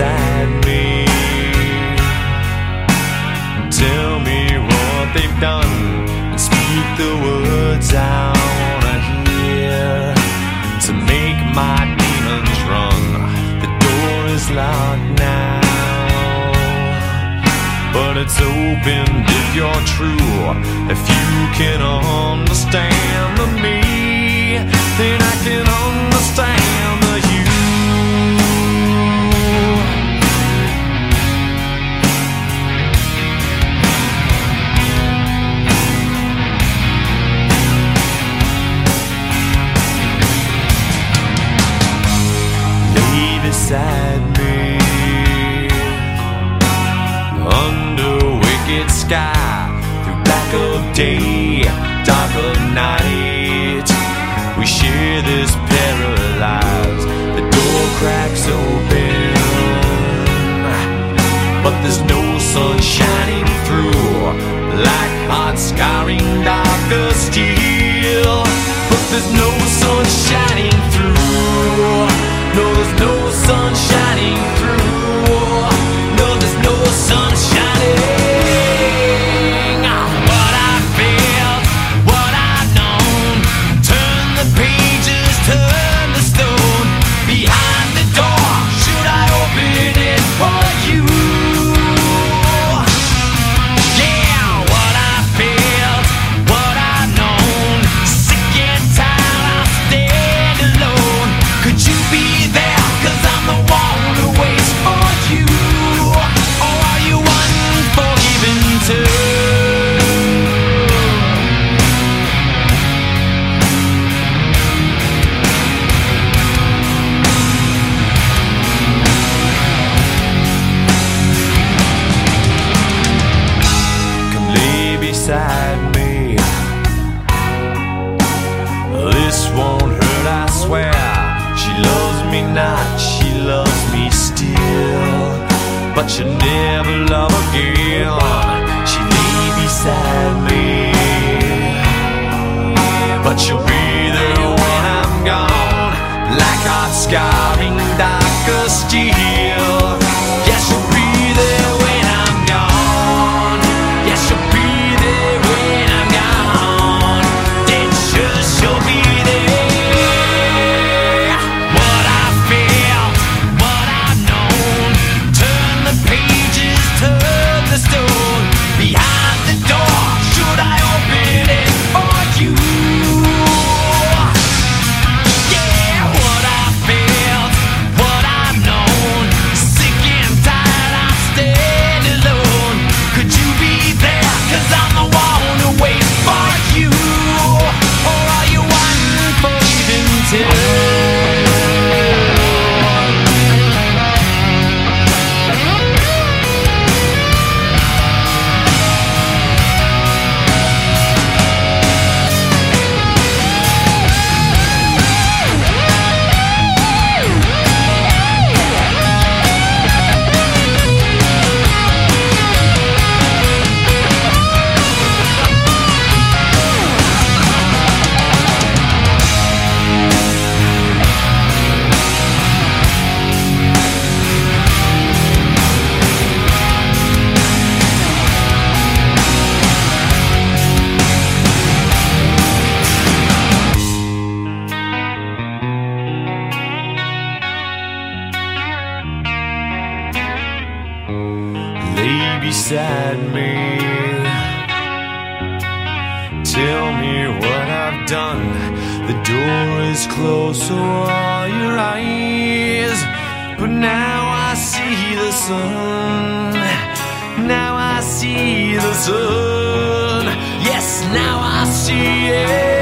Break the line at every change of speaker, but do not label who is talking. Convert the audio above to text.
beside me. Tell me what they've done and speak the words I wanna hear to make my demons run. The door is locked now, but it's open if you're true. If you can understand the me, then I can understand the you. Beside me under wicked sky through black of day, dark of night. We share this paralyzed. The door cracks open, but there's no sun shining through. Black hot scarring dark of steel, but there's no sun shining She'll never love again. She lay beside me. But she'll be there when I'm gone. Like hot scarring darker steel. Beside me. Tell me what I've done. The door is closed, so are your eyes. But now I see the sun. Now I see the sun. Yes, now I see it.